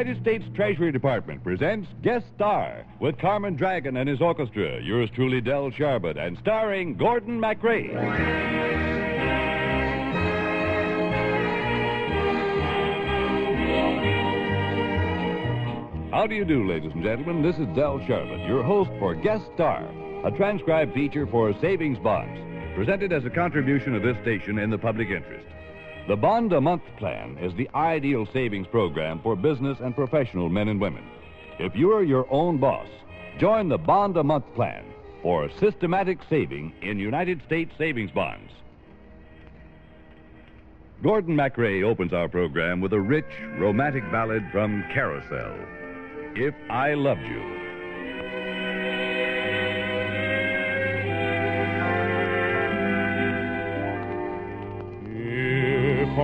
United States Treasury Department presents Guest Star with Carmen Dragon and his orchestra, yours truly, Del Sharbutt, and starring Gordon MacRae. How do you do, ladies and gentlemen? This is Del Sharbutt, your host for Guest Star, a transcribed feature for savings bonds, presented as a contribution of this station in the public interest. The Bond a Month plan is the ideal savings program for business and professional men and women. If you're your own boss, join the Bond a Month plan for systematic saving in United States savings bonds. Gordon MacRae opens our program with a rich, romantic ballad from Carousel If I Loved You. If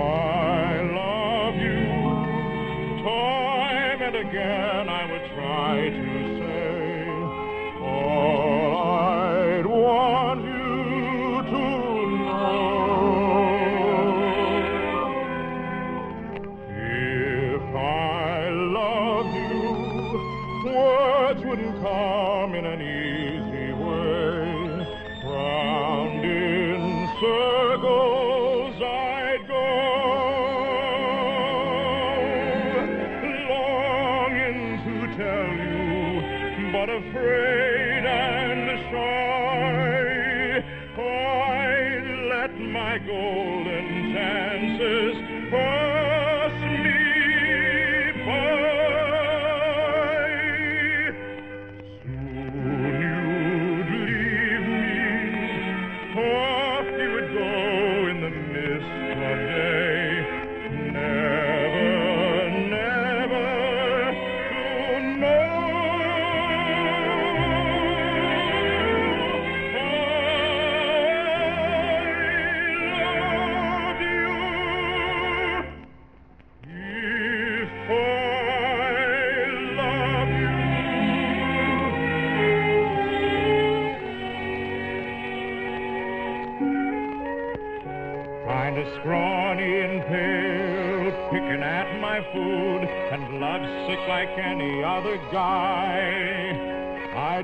golden chances. Pass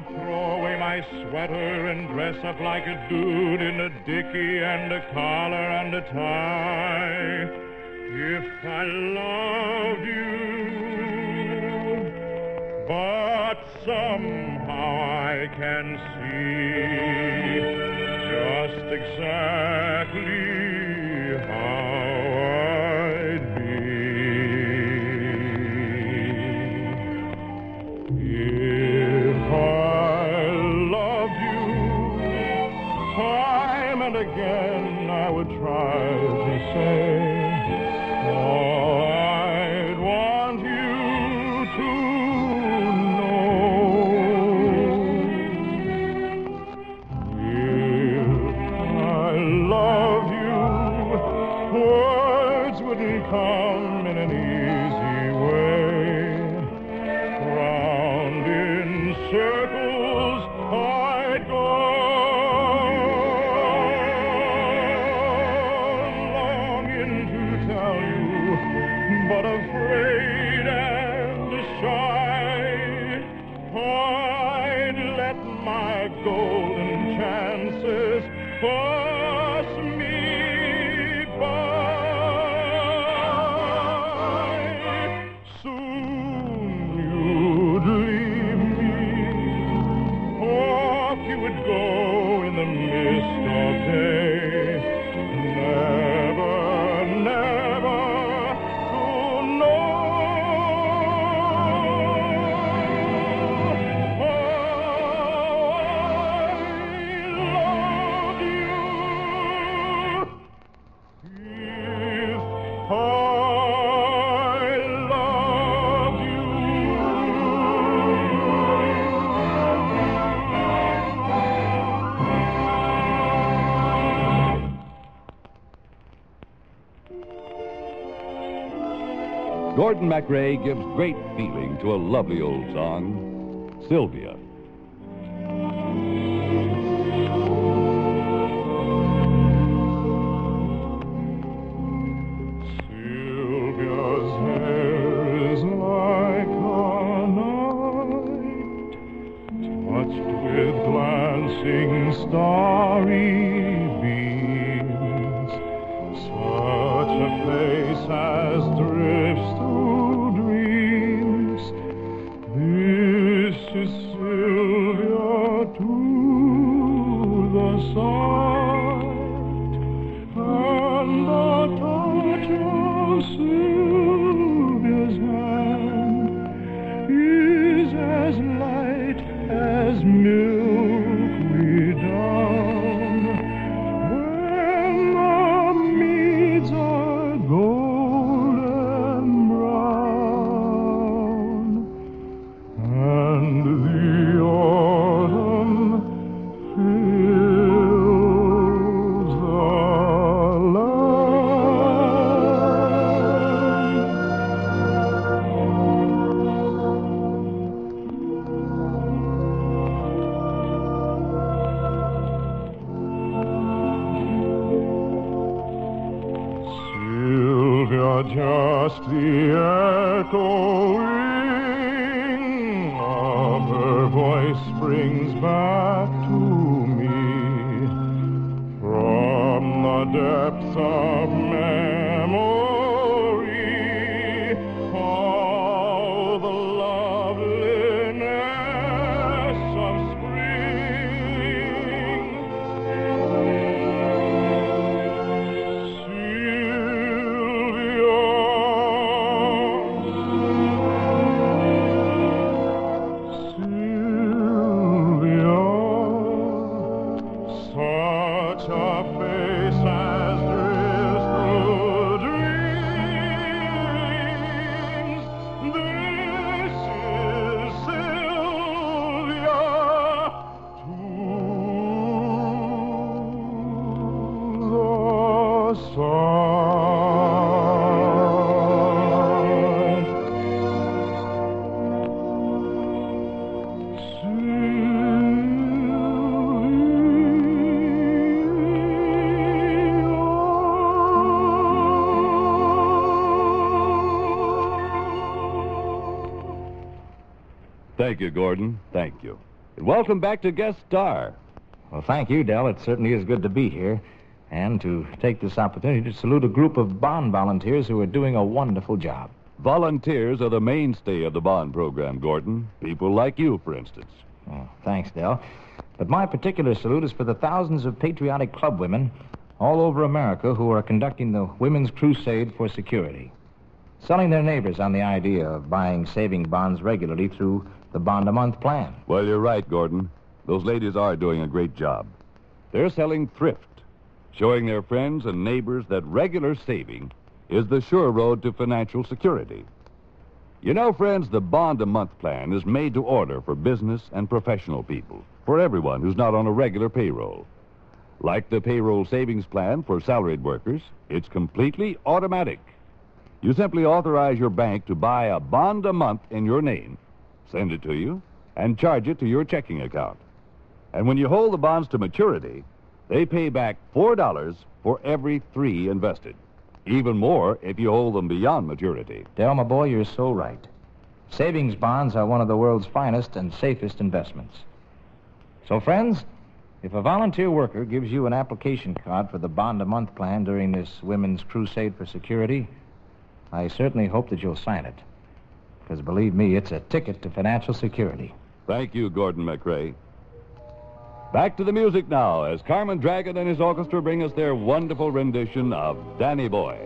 Throw away my sweater and dress up like a dude in a dicky and a collar and a tie. If I loved you, but somehow I can see just exactly Gordon MacRae gives great feeling to a lovely old song, Sylvia. Just the echoing of her voice brings back to me from the depths of Thank you, Gordon. Thank you. And welcome back to Guest Star. Well, thank you, Del. It certainly is good to be here and to take this opportunity to salute a group of bond volunteers who are doing a wonderful job. Volunteers are the mainstay of the bond program, Gordon. People like you, for instance. Oh, thanks, Del. But my particular salute is for the thousands of patriotic club women all over America who are conducting the Women's Crusade for Security, selling their neighbors on the idea of buying saving bonds regularly through the bond a month plan. Well, you're right, Gordon. Those ladies are doing a great job. They're selling thrift, showing their friends and neighbors that regular saving is the sure road to financial security. You know, friends, the bond a month plan is made to order for business and professional people, for everyone who's not on a regular payroll. Like the payroll savings plan for salaried workers, it's completely automatic. You simply authorize your bank to buy a bond a month in your name, send it to you, and charge it to your checking account. And when you hold the bonds to maturity, they pay back $4 for every three invested. Even more if you hold them beyond maturity. Del, my boy, you're so right. Savings bonds are one of the world's finest and safest investments. So, friends, if a volunteer worker gives you an application card for the bond a month plan during this Women's Crusade for Security, I certainly hope that you'll sign it. Because believe me, it's a ticket to financial security. Thank you, Gordon MacRae. Back to the music now as Carmen Dragon and his orchestra bring us their wonderful rendition of Danny Boy.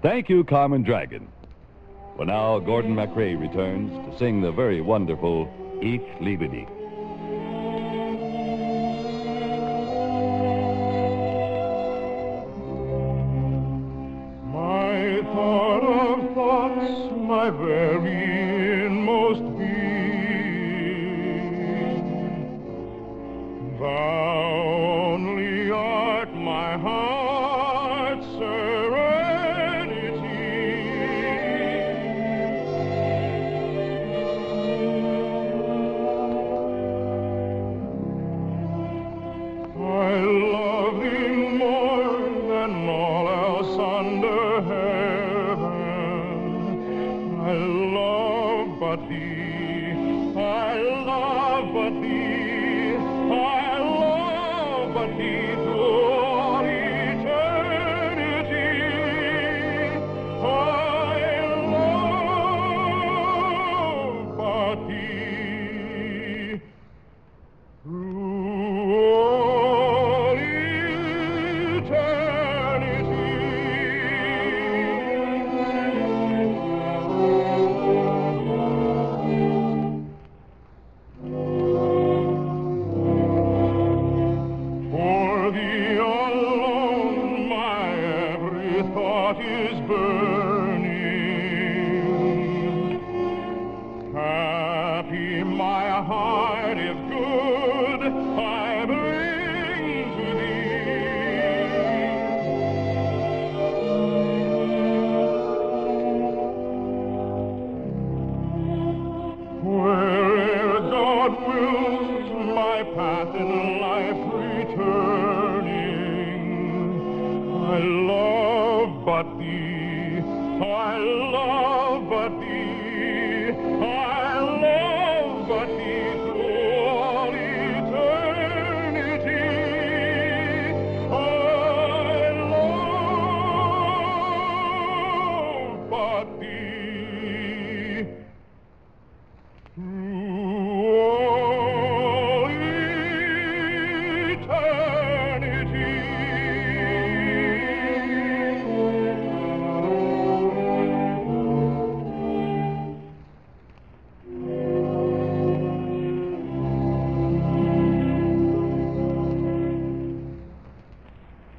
Thank you, Carmen Dragon. Well, now Gordon MacRae returns to sing the very wonderful Ich liebe dich. But thee. I love but thee to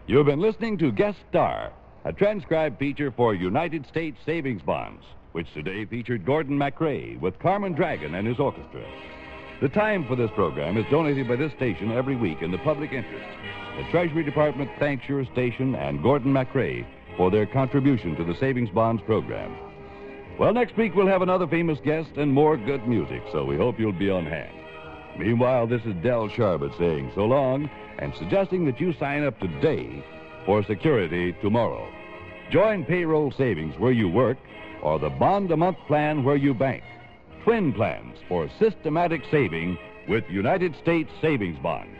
You've been listening to Guest Star, a transcribed feature for United States Savings Bonds, which today featured Gordon MacRae with Carmen Dragon and his orchestra. The time for this program is donated by this station every week in the public interest. The Treasury Department thanks your station and Gordon MacRae for their contribution to the Savings Bonds program. Well, next week we'll have another famous guest and more good music, so we hope you'll be on hand. Meanwhile, this is Del Sharbutt saying so long and suggesting that you sign up today for security tomorrow. Join payroll savings where you work or the bond a month plan where you bank. Twin plans for systematic saving with United States savings bonds.